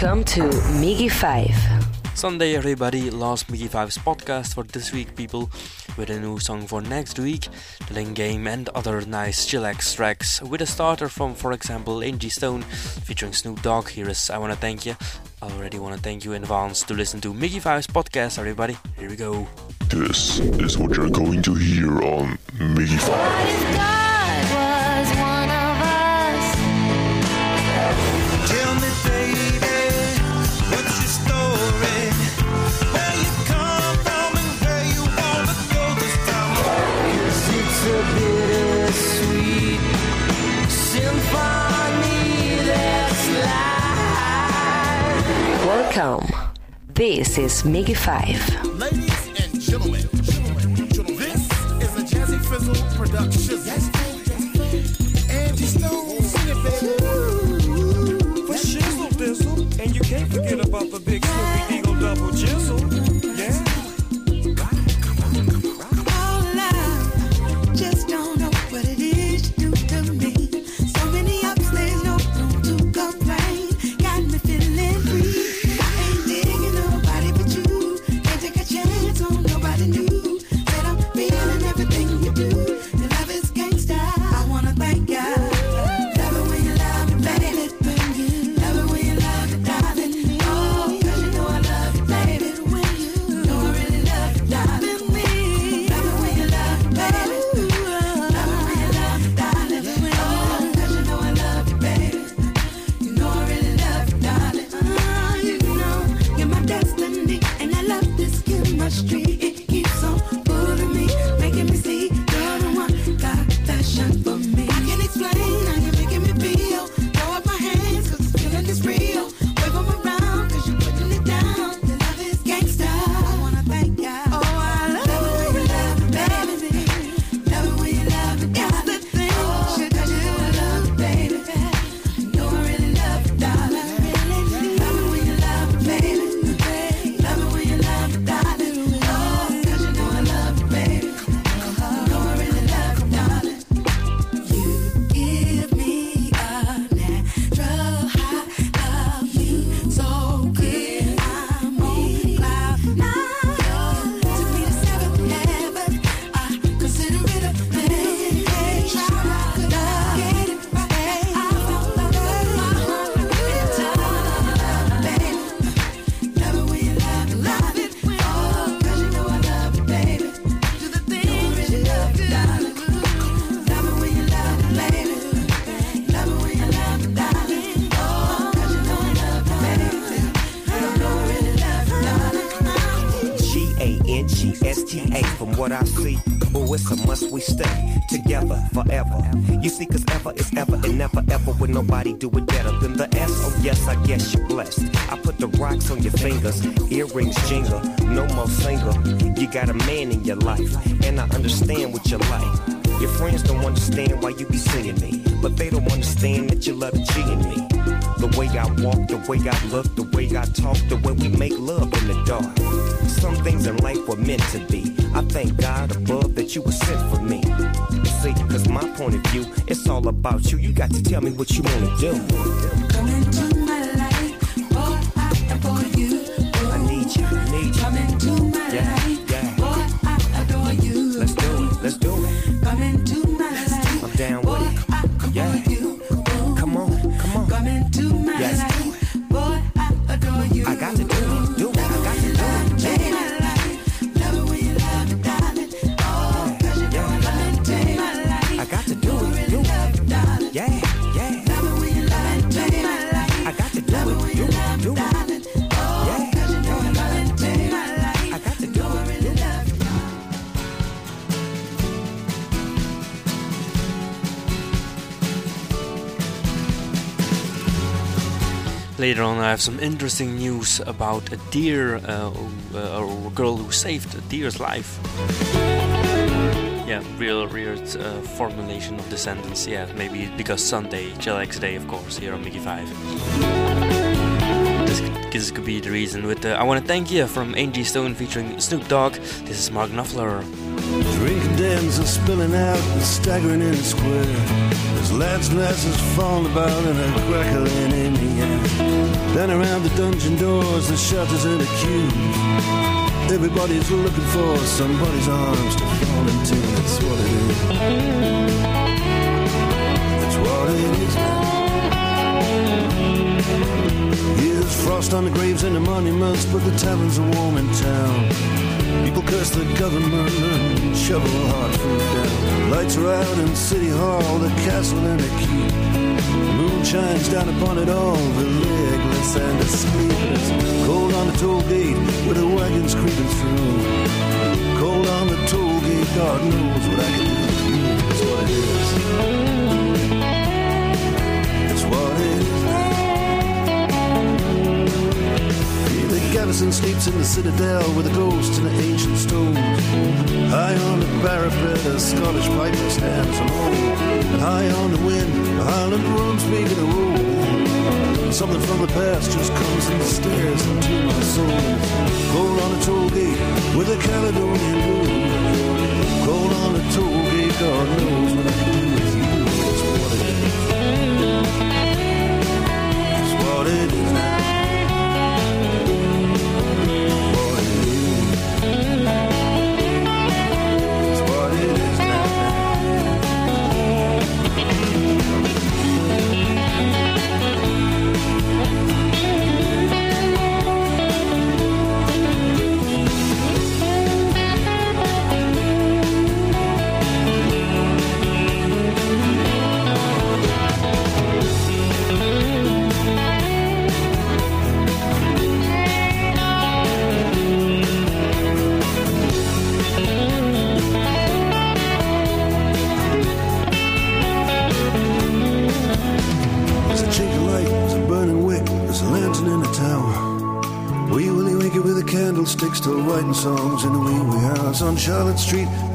Welcome to Miggy 5. Sunday, everybody. Last Miggy 5's podcast for this week, people, with a new song for next week, the Lane Game, and other nice chillax tracks. With a starter from, for example, Angie Stone featuring Snoop Dogg. Here is I Wanna Thank You. I already wanna thank you in advance to listen to Miggy 5's podcast, everybody. Here we go. This is what you're going to hear on Miggy 5. This is Miggy 5. Ladies and gentlemen, this is a Jazzy Fizzle production. Angie Stone, sing it, baby. For shizzle dizzle, and you can't forget about the more single. You got a man in your life, and I understand what you like. Your friends don't understand why you be singing me, but they don't understand that you love the G in me. The way I walk, the way I look, the way I talk, the way we make love in the dark. Some things in life were meant to be. I thank God above that you were sent for me. See, cause my point of view, it's all about you. You got to tell me what you wanna do. Come into my life, boy, I adore you. I need you, I need you. Come into my Yeah, life, yeah. boy, I adore you. Let's do it, let's do it. Come into my life, down with it. Yeah. you. Come on, come on. Come into my Yes. life, Later on, I have some interesting news about a deer, uh, uh, a girl who saved a deer's life. Yeah, real weird uh, formulation of the sentence. Yeah, maybe because Sunday, chillax day, of course, here on Mickey 5. This, this could be the reason. With uh, I want to thank you from Angie Stone featuring Snoop Dogg. This is Mark Knopfler. Drinking dens are spilling out and staggering in the square. There's lads' glasses falling about and a crackling in the air. Then around the dungeon doors, the shutters and the queues. Everybody's looking for somebody's arms to fall into. That's what it is. That's what it is now. Here's frost on the graves and the monuments, but the taverns are warm in town. People curse the government and shovel hard food down. Lights are out in City Hall, the castle and the keep. The moon shines down upon it all, the legless and the sleepless. Cold on the toll gate with the wagons creeping through. Cold on the toll gate, God knows what I can do what it is. What it is. The garrison sleeps in the citadel with the ghosts in the ancient stones. High on the parapet, a Scottish piper stands alone. High on the wind, the Highland drums begin to roll. Something from the past just comes and stares into my soul. Cold on the toll gate with a Caledonian blue. Cold on the toll gate, God knows what I can do with you. That's what it is. That's what it is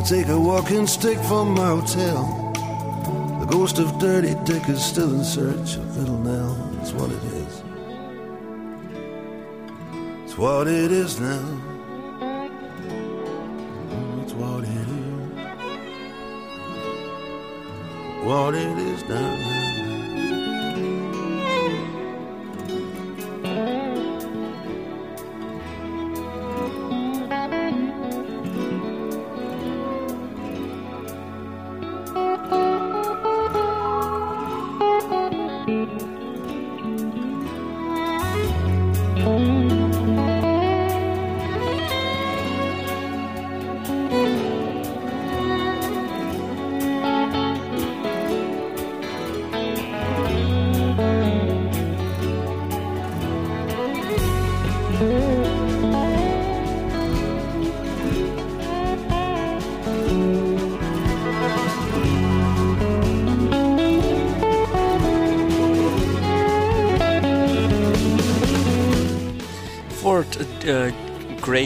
take a walking stick from my hotel. The ghost of Dirty Dick is still in search of Little Nell. That's what it is. It's what it is now. It's what it is. What it is now.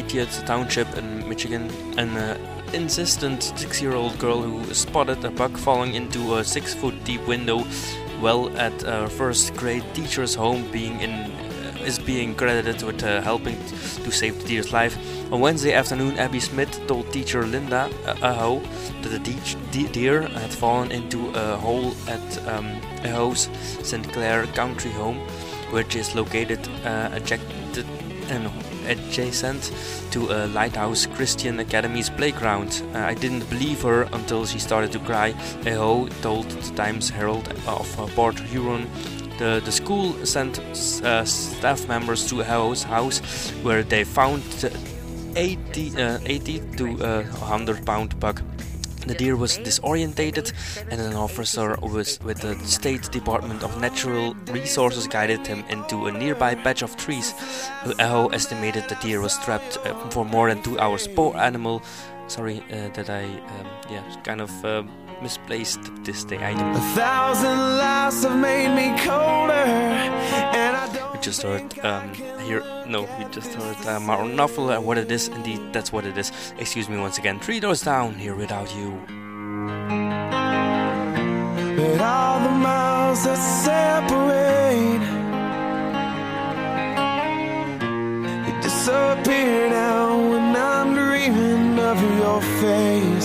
Gratiot Township in Michigan, an uh, insistent six-year-old girl who spotted a buck falling into a six-foot-deep window well at her first grade teacher's home being in uh, is being credited with uh, helping to save the deer's life. On Wednesday afternoon, Abby Smith told teacher Linda uh, Aho that the de- de- deer had fallen into a hole at um, Aho's St. Clair County Home, which is located uh, adjacent adjacent to a Lighthouse Christian Academy's playground. Uh, I didn't believe her until she started to cry. Aho told the Times Herald of uh, Port Huron. The, the school sent uh, staff members to Aho's house where they found 80, uh, 80 to uh, 100 pound buck. The deer was disorientated, and an officer with, with the State Department of Natural Resources guided him into a nearby patch of trees. Aho estimated the deer was trapped uh, for more than two hours. Poor animal. Sorry uh, that I, um, yeah, kind of uh, misplaced this the item. A thousand lies have made me colder, and I don't. We just heard um, here. No, we just heard uh, Novel. Uh, what it is, indeed, that's what it is. Excuse me once again. Three doors down here without you. But all the miles that separate They disappear now when I'm dreaming of your face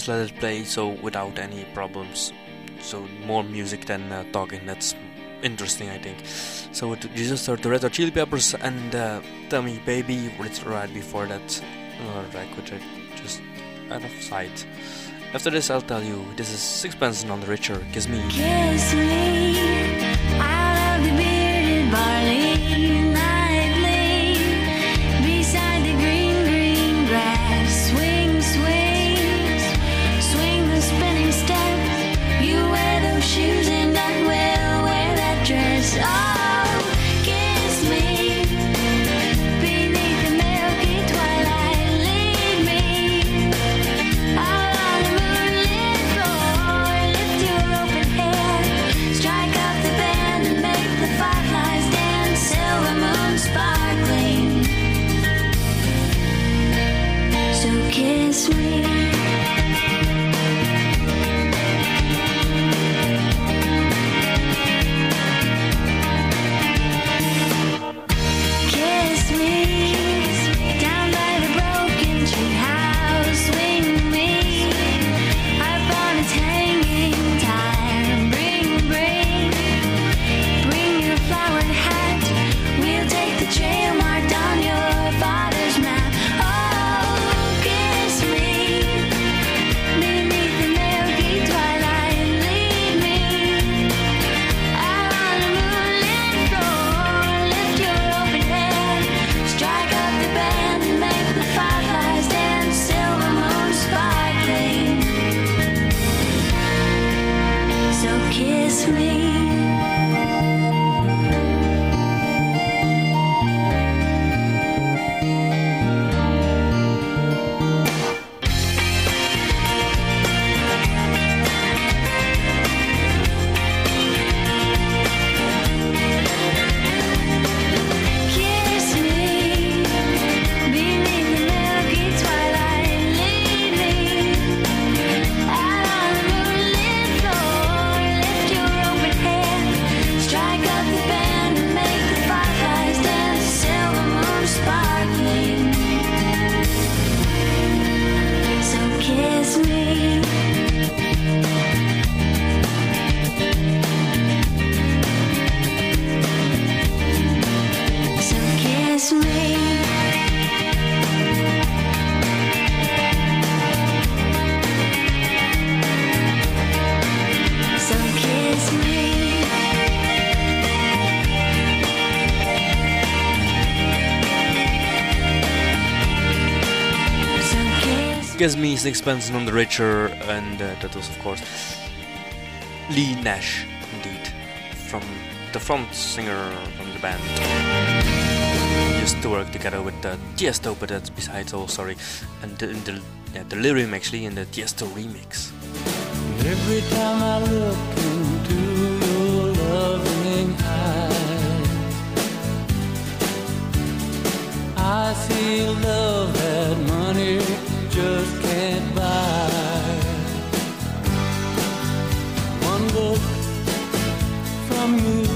just let it play so without any problems. So more music than uh, talking that's interesting i think. So you just heard the red hot chili peppers and uh, tell me baby it's right before that another track which i just out of sight. After this i'll tell you this is Sixpence None the Richer kiss me. Kiss me out of the bearded barley Me Sixpence None the Richer, and uh, that was, of course, Leigh Nash, indeed, from the front singer from the band. Used to work together with uh, Tiesto, but that's besides all, sorry. And the, the, yeah, the lyric actually in the Tiesto remix. Every time I look into your loving eyes, I see love that money just can't buy. One look from you,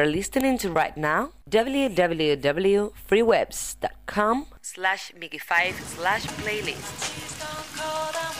you're listening to right now? www.freewebs.com slash Miggy5 slash playlist.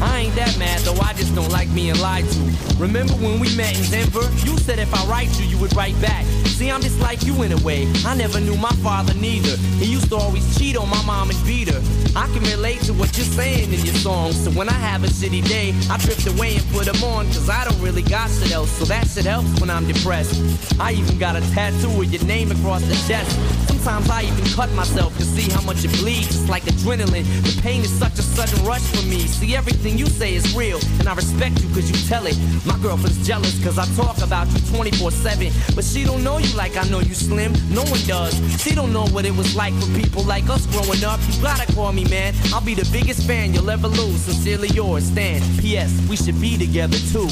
I ain't that mad though, I just don't like being lied to. Remember when we met in Denver? You said if I write you, you would write back. See, I'm just like you in a way. I never knew my father neither. He used to always cheat on my mom and beat her. I can relate to what you're saying in your songs. So when I have a shitty day, I drift away and put them on. Cause I don't really got shit else. So that shit helps when I'm depressed. I even got a tattoo with your name across the chest. Sometimes I even cut myself to see how much it bleeds. It's like adrenaline. The pain is such a sudden rush for me. See, everything you say is real, and I respect you cause you tell it. My girlfriend's jealous cause I talk about you 24 7. But she don't know you like I know you slim. No one does. She don't know what it was like for people like us growing up. You gotta call me, man. I'll be the biggest fan you'll ever lose. Sincerely yours, Stan. P.S. We should be together too.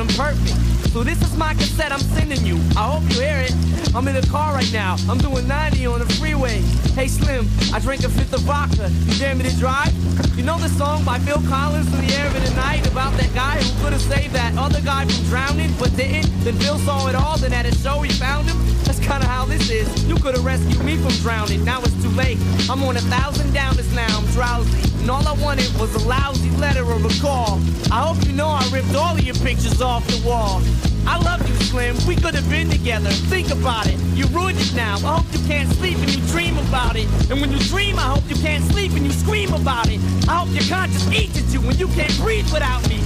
On them perfect. So this is my cassette I'm sending you. I hope you hear it. I'm in the car right now. I'm doing 90 on the freeway. Hey Slim, I drank a fifth of vodka. You dare me to drive? You know the song by Phil Collins in the air of the night about that guy who could have saved that other guy from drowning but didn't? Then Phil saw it all, then at a show he found him. That's kinda how this is. You could have rescued me from drowning. Now it's too late. I'm on a thousand downers now. I'm drowsy. And all I wanted was a lousy letter or a call. I hope you know I ripped all of your pictures off the wall. I love you, Slim. We could have been together. Think about it. You ruined it now. I hope you can't sleep and you dream about it. And when you dream, I hope you can't sleep and you scream about it. I hope your conscience eats at you when you can't breathe without me.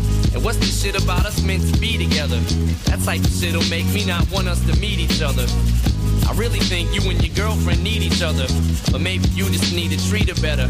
And what's this shit about us meant to be together? That type of shit'll make me not want us to meet each other. I really think you and your girlfriend need each other, but maybe you just need to treat her better.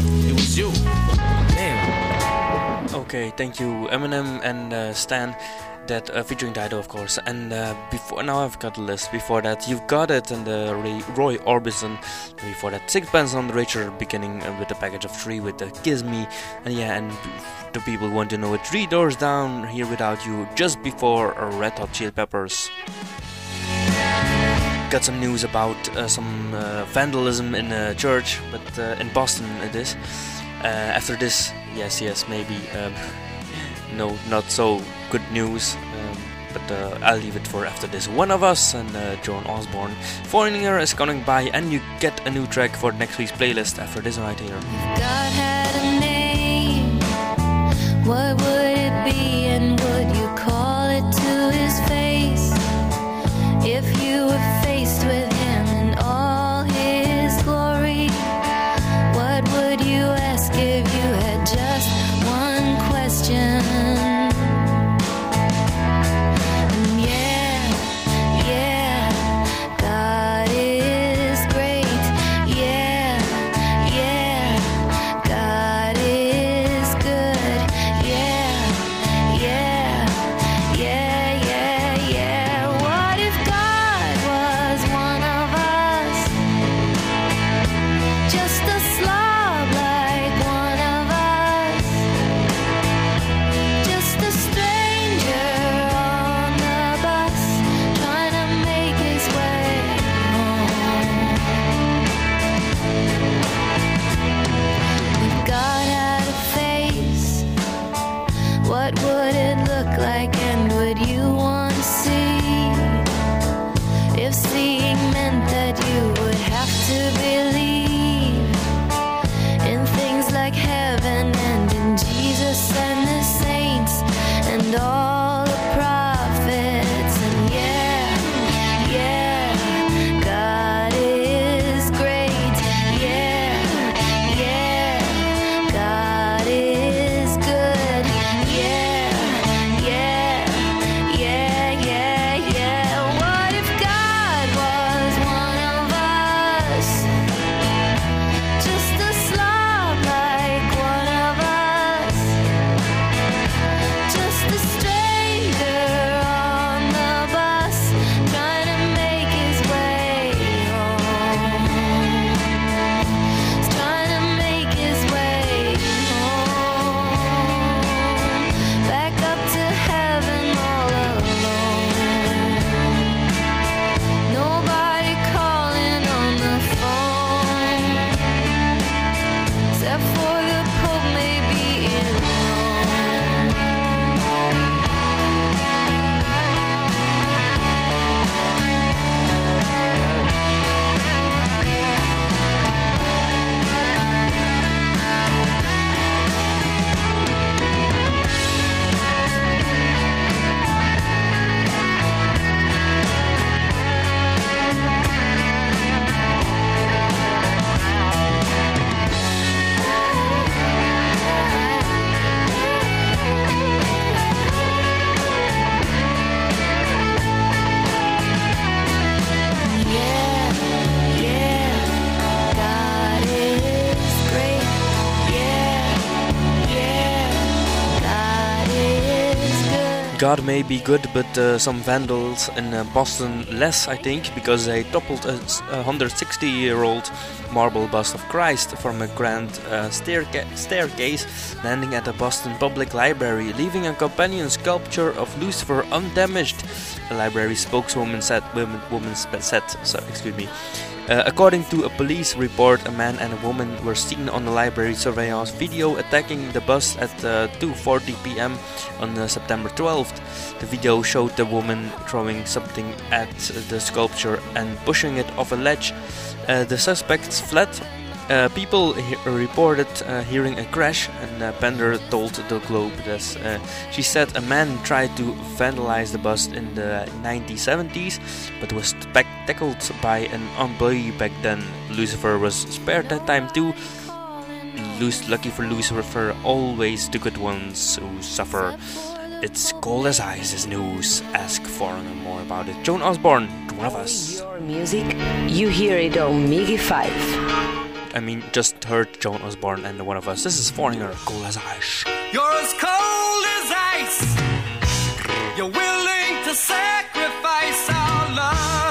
you. Okay, thank you, Eminem and uh, Stan. That uh, featuring Dido, of course. And uh, before now, I've got the list. Before that, you've got it, and uh, Ray, Roy Orbison. Before that, Sixpence None the Richer, beginning uh, with a package of three with the Kiss Me. And yeah, and the people want to know it. Three Doors Down, Here Without You, just before uh, Red Hot Chili Peppers. Got some news about uh, some uh, vandalism in a church, but uh, in Boston it is. Uh, after this, yes, yes, maybe. Um, no, not so good news. Um, but uh, I'll leave it for after this. One of Us and uh, Joan Osborne. Foreigner is coming by, and you get a new track for next week's playlist after this right here. What would it be God may be good, but uh, some vandals in uh, Boston less, I think, because they toppled a 160 year old marble bust of Christ from a grand uh, stairca- staircase landing at the Boston Public Library, leaving a companion sculpture of Lucifer undamaged. The library spokeswoman said, woman, woman said, so, excuse me. Uh, according to a police report, a man and a woman were seen on the library surveillance video attacking the bus at uh, 2:40 p.m. on uh, September 12th. The video showed the woman throwing something at the sculpture and pushing it off a ledge. Uh, the suspects fled. Uh, people he- reported uh, hearing a crash, and uh, Pender told the Globe this. Uh, she said a man tried to vandalize the bus in the 1970s, but was tac- tackled by an employee back then. Lucifer was spared that time too. Luc- lucky for Lucifer, always the good ones who suffer. It's cold as ice is news. Ask Foreigner more about it. Joan Osborne, one of us. Your music, you hear it on Miggy 5. I mean, just heard Joan Osborne and one of us. This is Foreigner, cold as ice. You're as cold as ice. You're willing to sacrifice our love.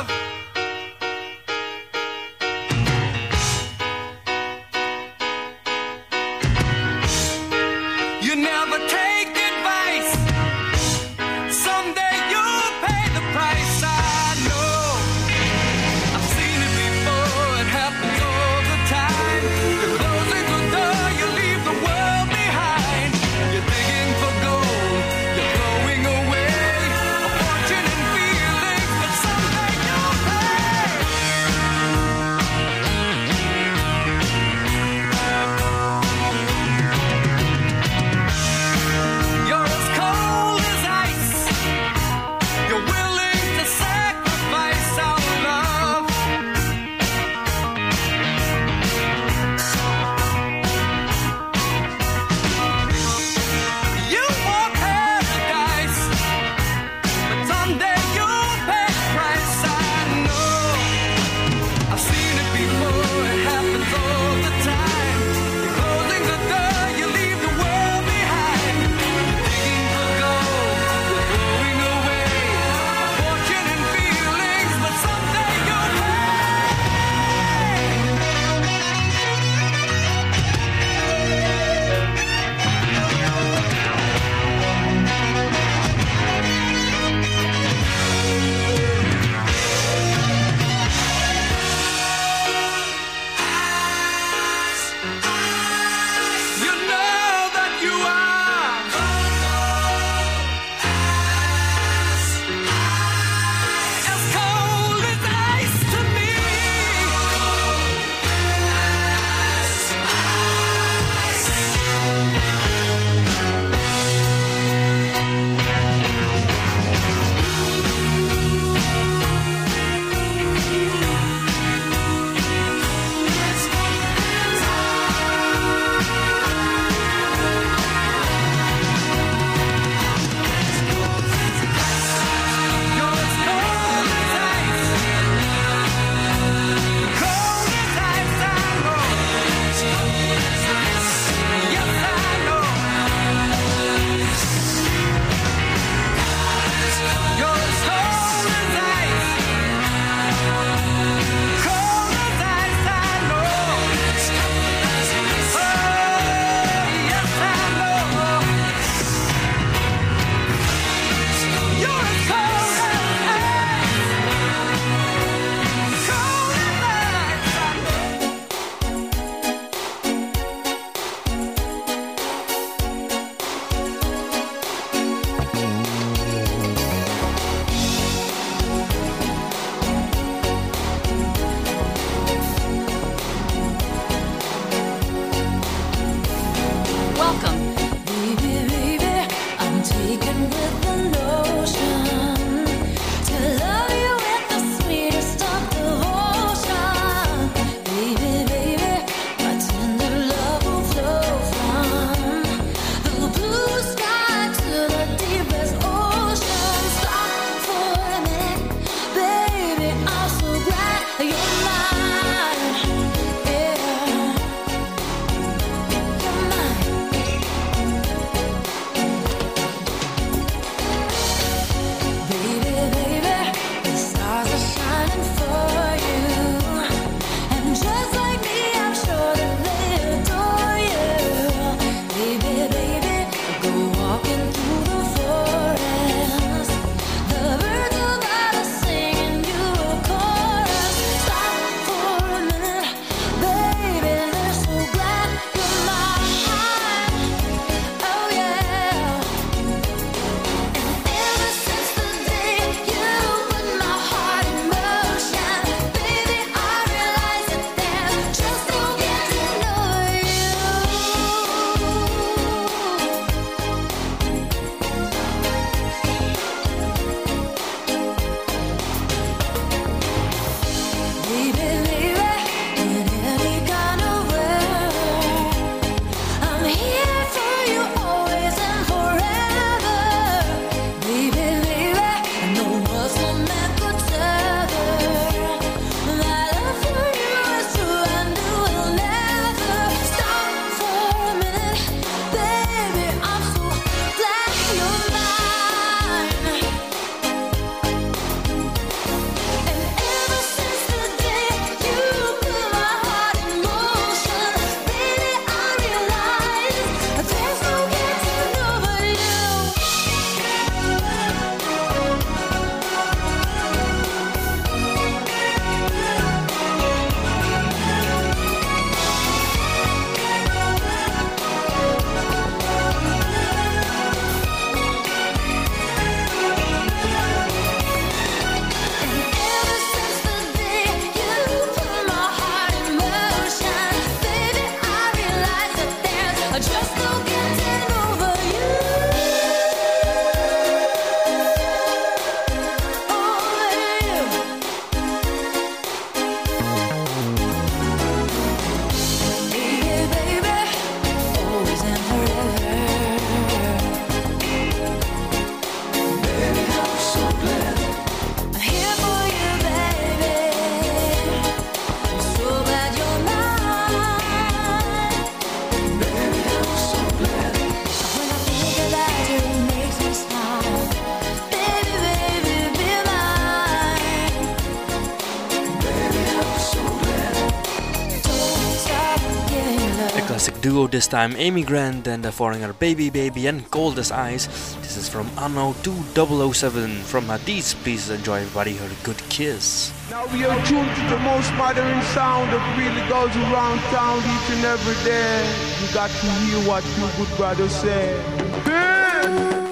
This time, Amy Grant and the foreigner Baby Baby and Cold as Ice. This is from Anno 2007 from Hadise. Please enjoy everybody her good kiss. Now we are tuned to the most modern sound that really goes around town each and every day. You got to hear what your good brother said.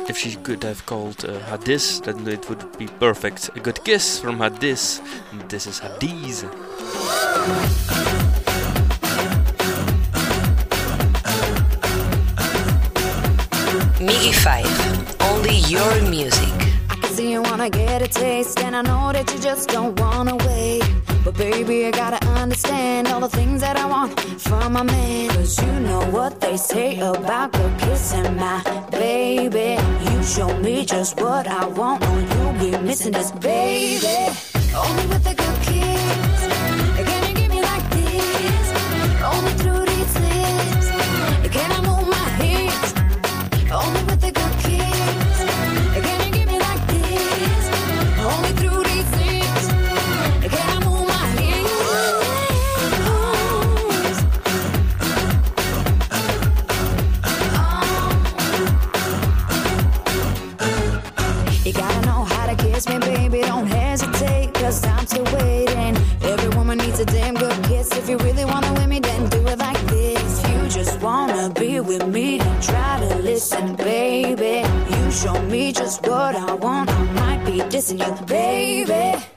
If she could have called uh, Hadise, then it would be perfect. A good kiss from Hadise. This is Hadise. Miggy 5. Only your music. I can see you wanna get a taste, and I know that you just don't wanna wait. But baby, I gotta understand all the things that I want from my man. Cause you know what they say about good kissing my baby. You show me just what I want, or you'll be missing this, baby. Only with a good kiss. With me, try to listen, baby. You show me just what I want. I might be dissing you, baby.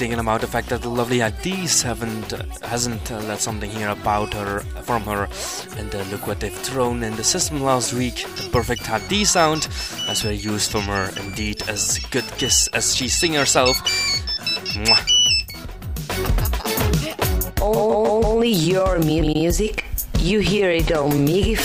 Thinking about the fact that the lovely Hadise haven't hasn't uh, let something here about her from her, and uh, look what they've thrown in the system last week. The perfect Hadise sound, as we used from her, indeed, as good kiss as she sing herself. Mwah. Only your mu- music. You hear it on Miggy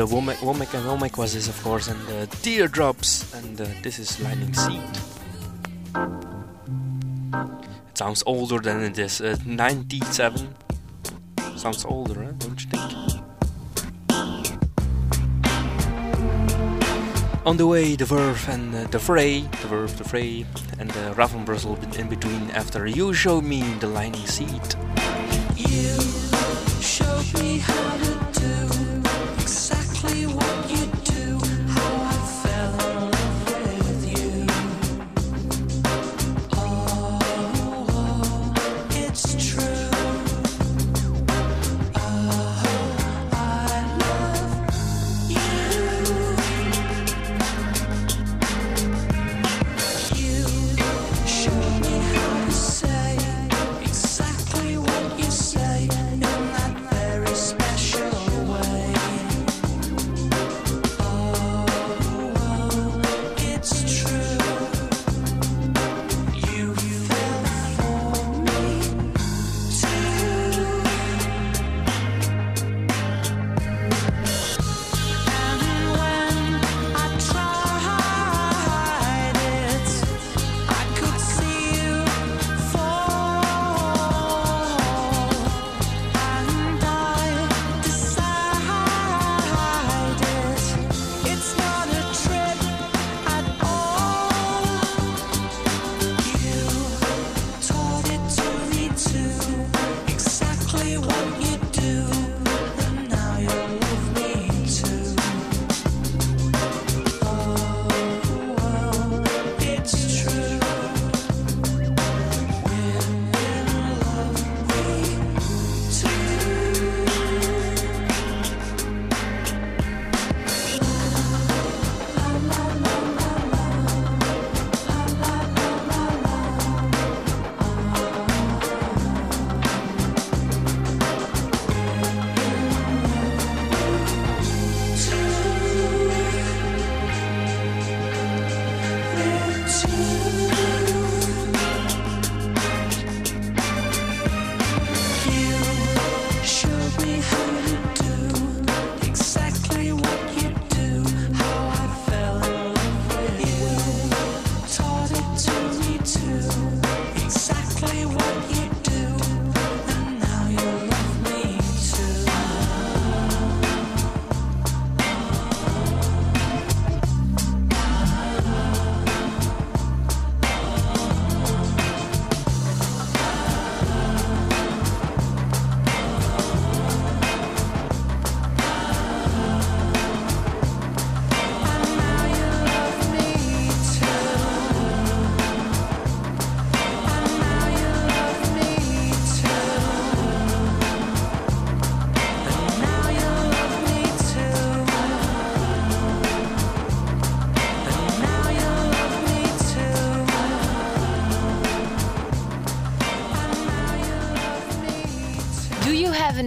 the Womack, Womack and Womack was this, of course, and the Teardrops, and uh, this is Lightning Seed. It sounds older than it is. Uh, 97 sounds older, huh? don't you think? On the way, the Verve and uh, the Fray, the Verve, the Fray, and the Raf van Brussel in between after You Show Me the Lightning Seed. You showed me how to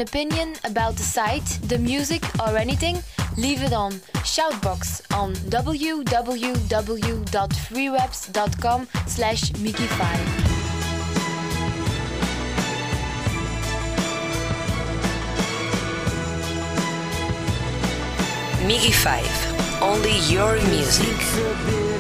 opinion about the site, the music, or anything, leave it on Shoutbox on www.freewebs.com slash mikify. Miggy 5, only your music.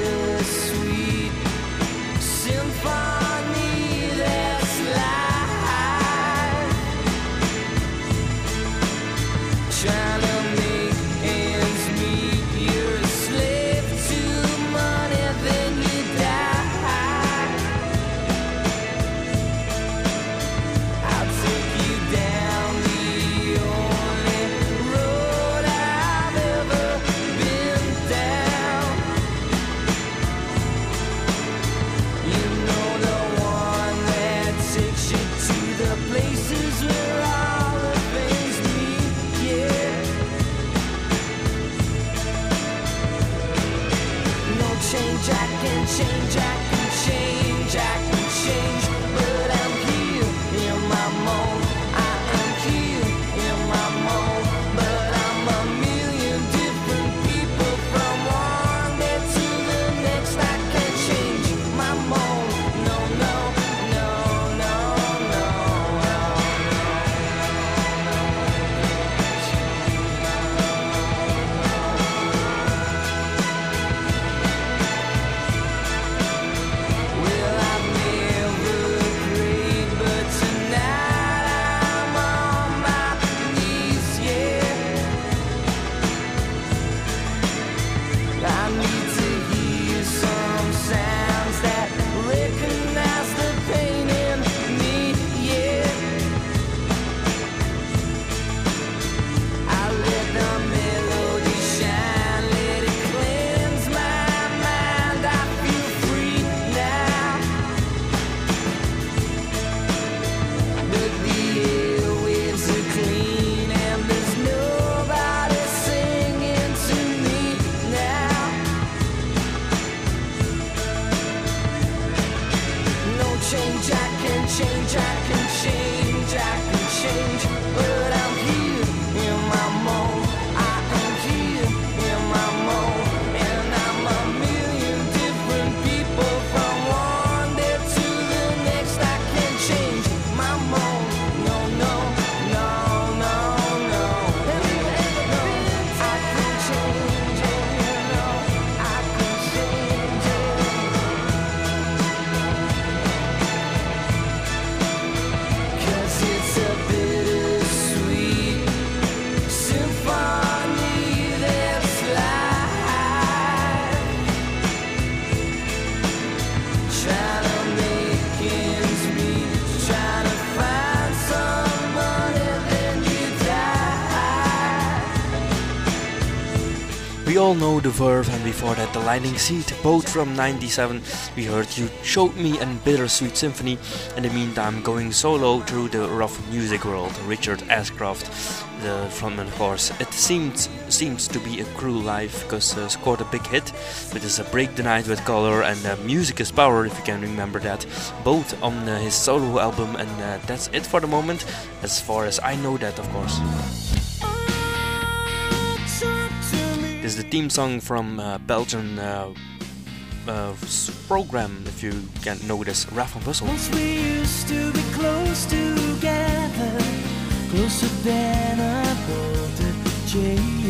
The verve, and before that, the Lightning Seed, both from 97. We heard You Showed Me and Bittersweet Symphony. In the meantime, going solo through the rough music world, Richard Ashcroft, the frontman, of course. It seems seems to be a cruel life because uh, scored a big hit with his uh, Break the Night with Color and uh, Music is Power, if you can remember that, both on uh, his solo album. And uh, that's it for the moment, as far as I know that, of course. This is the theme song from uh, Belgian uh, uh, program, if you can know this, Raf van Brussel. Once we used to be close together, closer than a chain.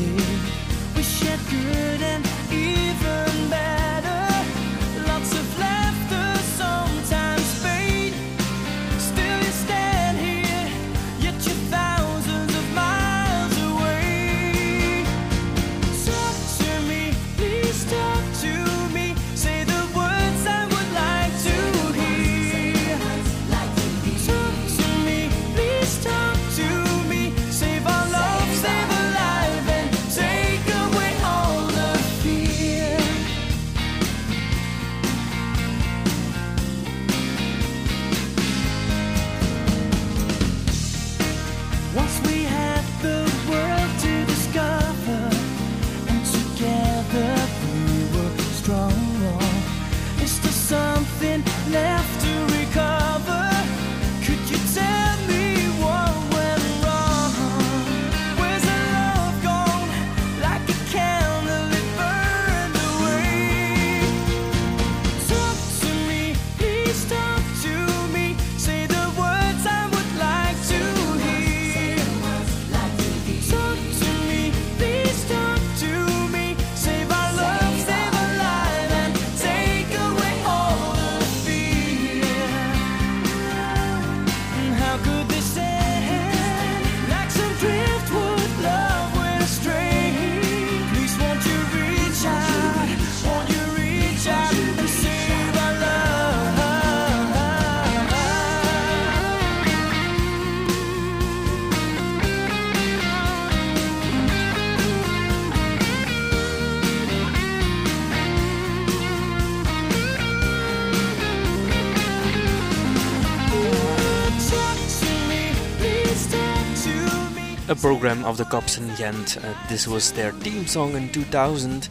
Program of the Cops in Ghent. Uh, this was their theme song in 2000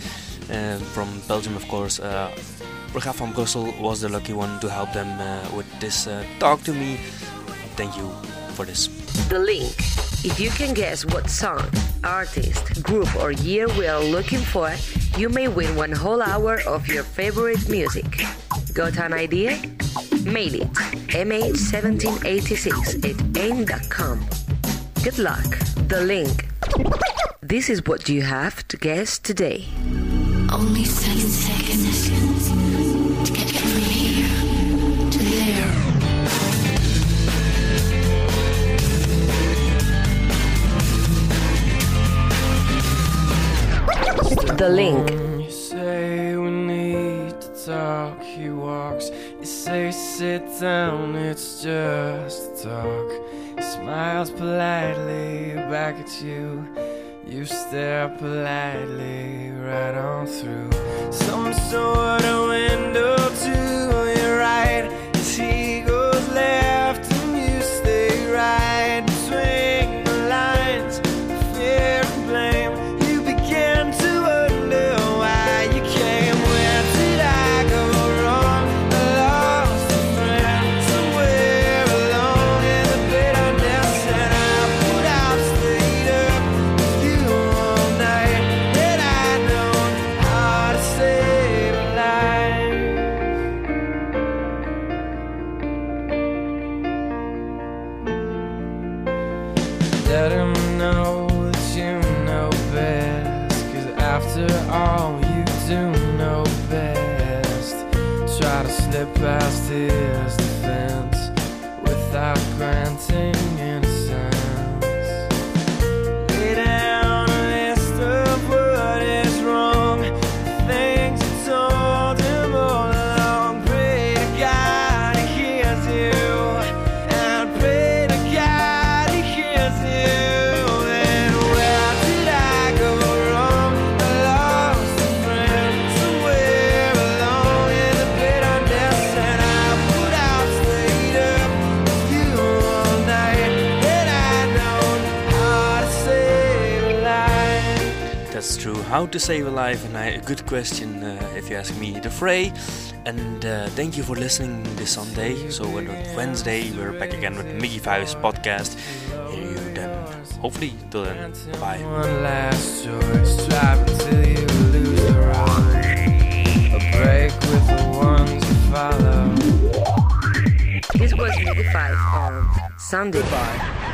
uh, from Belgium, of course. Uh, Raf van Brussel was the lucky one to help them uh, with this uh, Talk to Me. Thank you for this. The link. If you can guess what song, artist, group, or year we are looking for, you may win one whole hour of your favorite music. Got an idea? Mail it mh1786 at aim.com. Good luck. The link. This is what you have to guess today. Only seven seconds to get from here to there. The link. You say we need to talk, he walks. You say sit down, it's just talk. Smiles politely back at you. You stare politely right on through some sort of window to your how to save a life, and I, a good question uh, if you ask me, the fray. And uh, thank you for listening this Sunday. So on Wednesday we're back again with Mickey Five's podcast. Hear you then. Hopefully till then. Bye. This was Mickey Five on Sunday. Bye.